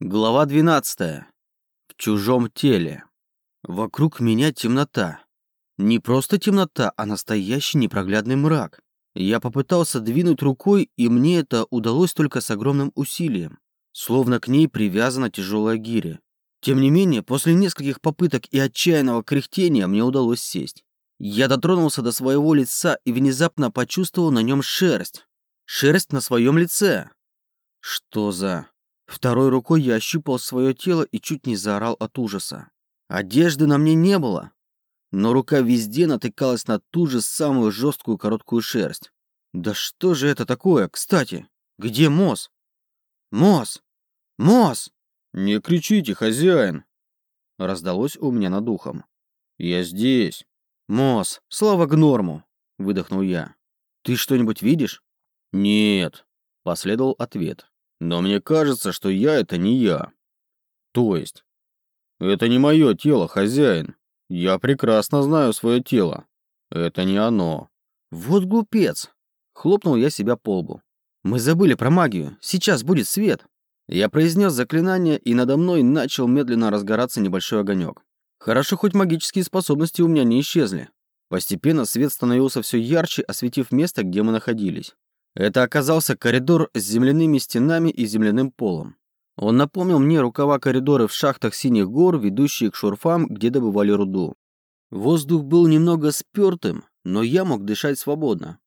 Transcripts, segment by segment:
Глава 12. В чужом теле. Вокруг меня темнота. Не просто темнота, а настоящий непроглядный мрак. Я попытался двинуть рукой, и мне это удалось только с огромным усилием. Словно к ней привязана тяжелая гиря. Тем не менее, после нескольких попыток и отчаянного кряхтения мне удалось сесть. Я дотронулся до своего лица и внезапно почувствовал на нем шерсть. Шерсть на своем лице. Что за... Второй рукой я ощупал свое тело и чуть не заорал от ужаса. Одежды на мне не было, но рука везде натыкалась на ту же самую жесткую короткую шерсть. Да что же это такое, кстати? Где Мос? Мос! Мос! Не кричите, хозяин! Раздалось у меня над ухом. Я здесь. Мос, слава гнорму! Выдохнул я. Ты что-нибудь видишь? Нет, последовал ответ. Но мне кажется, что я — это не я. То есть, это не мое тело, хозяин. Я прекрасно знаю свое тело. Это не оно. Вот глупец. Хлопнул я себя по лбу. Мы забыли про магию. Сейчас будет свет. Я произнес заклинание, и надо мной начал медленно разгораться небольшой огонек. Хорошо, хоть магические способности у меня не исчезли. Постепенно свет становился все ярче, осветив место, где мы находились. Это оказался коридор с земляными стенами и земляным полом. Он напомнил мне рукава коридоры в шахтах Синих гор, ведущие к шурфам, где добывали руду. Воздух был немного спёртым, но я мог дышать свободно.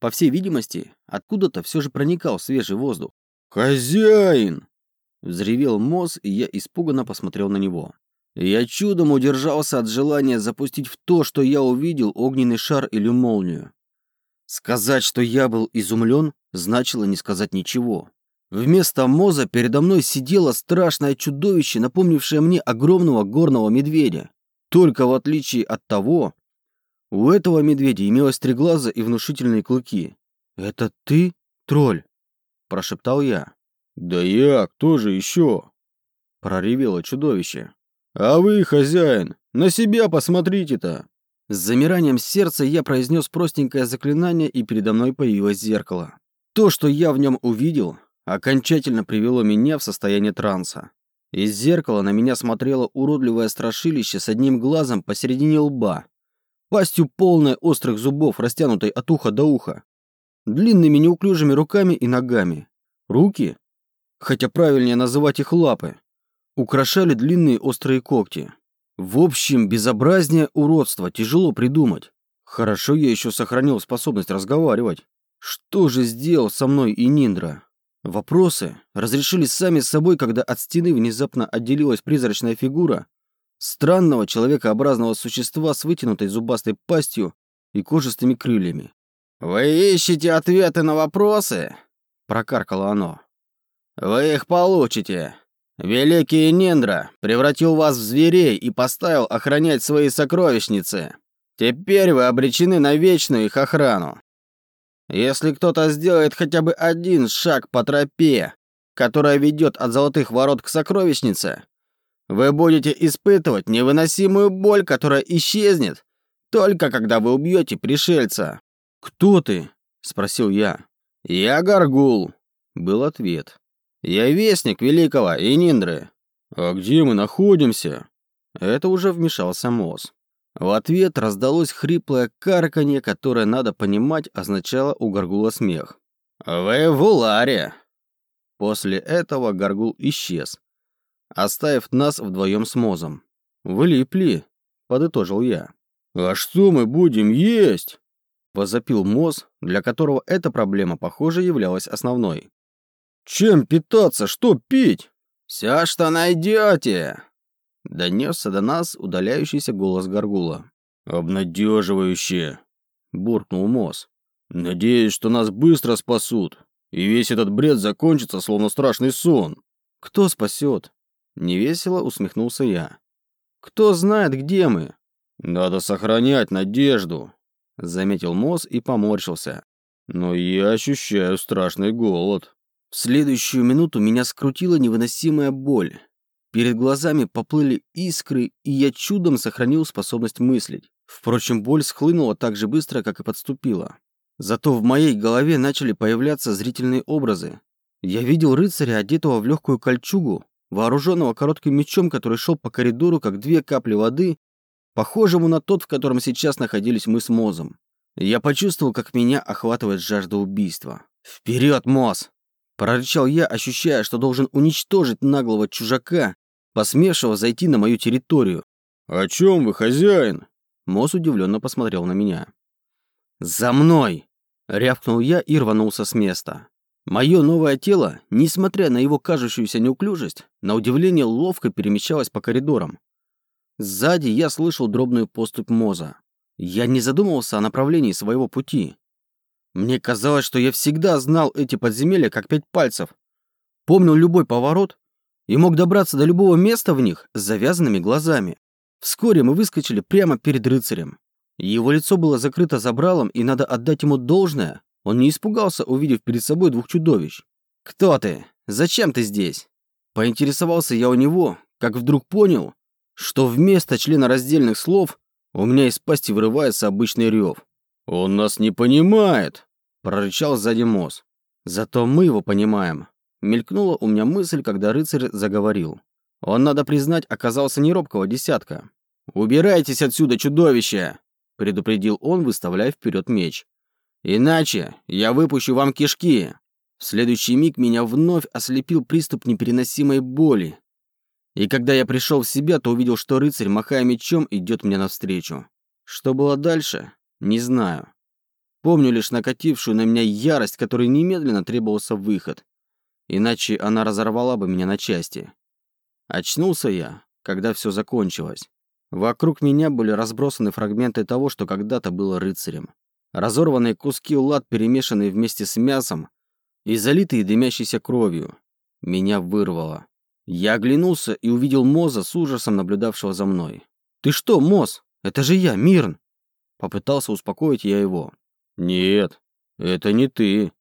По всей видимости, откуда-то все же проникал свежий воздух. «Хозяин!» Взревел Моз, и я испуганно посмотрел на него. Я чудом удержался от желания запустить в то, что я увидел, огненный шар или молнию. Сказать, что я был изумлен, значило не сказать ничего. Вместо Моза передо мной сидело страшное чудовище, напомнившее мне огромного горного медведя. Только в отличие от того, у этого медведя имелось три глаза и внушительные клыки. «Это ты, тролль?» – прошептал я. «Да я, кто же еще?» – проревело чудовище. «А вы, хозяин, на себя посмотрите-то!» С замиранием сердца я произнес простенькое заклинание, и передо мной появилось зеркало. То, что я в нем увидел, окончательно привело меня в состояние транса. Из зеркала на меня смотрело уродливое страшилище с одним глазом посередине лба, пастью полной острых зубов, растянутой от уха до уха, длинными неуклюжими руками и ногами. Руки, хотя правильнее называть их лапы, украшали длинные острые когти. В общем, безобразнее уродство тяжело придумать. Хорошо я еще сохранил способность разговаривать. Что же сделал со мной и Ниндра? Вопросы разрешились сами собой, когда от стены внезапно отделилась призрачная фигура странного человекообразного существа с вытянутой зубастой пастью и кожистыми крыльями. «Вы ищете ответы на вопросы?» – прокаркало оно. «Вы их получите. Великий Ниндра превратил вас в зверей и поставил охранять свои сокровищницы. Теперь вы обречены на вечную их охрану. Если кто-то сделает хотя бы один шаг по тропе, которая ведет от золотых ворот к сокровищнице, вы будете испытывать невыносимую боль, которая исчезнет, только когда вы убьете пришельца. «Кто ты?» — спросил я. «Я Гаргул», — был ответ. Я вестник великого Ининдры. А где мы находимся? Это уже вмешался Моз. В ответ раздалось хриплое карканье, которое, надо понимать, означало у Гаргула смех. «Вы в Уларе!» После этого Гаргул исчез, оставив нас вдвоем с Мозом. «Влипли», — подытожил я. «А что мы будем есть?» — возопил Моз, для которого эта проблема, похоже, являлась основной. Чем питаться? Что пить? Все, что найдете. Донесся до нас удаляющийся голос Гаргула. Обнадеживающе. Буркнул Мос. Надеюсь, что нас быстро спасут. И весь этот бред закончится, словно страшный сон. Кто спасет? Невесело усмехнулся я. Кто знает, где мы? Надо сохранять надежду. Заметил Мос и поморщился. Но я ощущаю страшный голод. В следующую минуту меня скрутила невыносимая боль. Перед глазами поплыли искры, и я чудом сохранил способность мыслить. Впрочем, боль схлынула так же быстро, как и подступила. Зато в моей голове начали появляться зрительные образы. Я видел рыцаря, одетого в легкую кольчугу, вооруженного коротким мечом, который шел по коридору, как две капли воды, похожему на тот, в котором сейчас находились мы с Мозом. Я почувствовал, как меня охватывает жажда убийства. «Вперед, Моз!» Прорычал я, ощущая, что должен уничтожить наглого чужака, посмевшего зайти на мою территорию. «О чем вы, хозяин?» Моз удивленно посмотрел на меня. «За мной!» — рявкнул я и рванулся с места. Мое новое тело, несмотря на его кажущуюся неуклюжесть, на удивление ловко перемещалось по коридорам. Сзади я слышал дробную поступь Моза. Я не задумывался о направлении своего пути. Мне казалось, что я всегда знал эти подземелья как пять пальцев. Помнил любой поворот и мог добраться до любого места в них с завязанными глазами. Вскоре мы выскочили прямо перед рыцарем. Его лицо было закрыто забралом, и надо отдать ему должное. Он не испугался, увидев перед собой двух чудовищ. «Кто ты? Зачем ты здесь?» Поинтересовался я у него, как вдруг понял, что вместо члена раздельных слов у меня из пасти вырывается обычный рев. «Он нас не понимает!» – прорычал сзади Мосс. «Зато мы его понимаем». Мелькнула у меня мысль, когда рыцарь заговорил. Он, надо признать, оказался не робкого десятка. «Убирайтесь отсюда, чудовище!» – предупредил он, выставляя вперед меч. «Иначе я выпущу вам кишки!» В следующий миг меня вновь ослепил приступ непереносимой боли, и когда я пришел в себя, то увидел, что рыцарь, махая мечом, идет мне навстречу. Что было дальше, не знаю. Помню лишь накатившую на меня ярость, которой немедленно требовался выход. Иначе она разорвала бы меня на части. Очнулся я, когда все закончилось. Вокруг меня были разбросаны фрагменты того, что когда-то было рыцарем. Разорванные куски лад, перемешанные вместе с мясом и залитые дымящейся кровью. Меня вырвало. Я оглянулся и увидел Моза с ужасом, наблюдавшего за мной. «Ты что, Моз? Это же я, Мирн!» Попытался успокоить я его. «Нет, это не ты.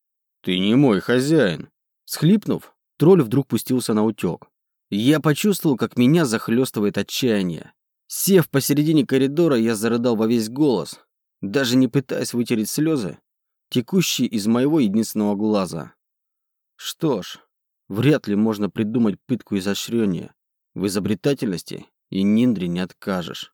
Ты не мой хозяин». Схлипнув, тролль вдруг пустился на утек. Я почувствовал, как меня захлестывает отчаяние. Сев посередине коридора, я зарыдал во весь голос, даже не пытаясь вытереть слезы, текущие из моего единственного глаза. Что ж, Вряд ли можно придумать пытку изощрения. В изобретательности и ниндре не откажешь.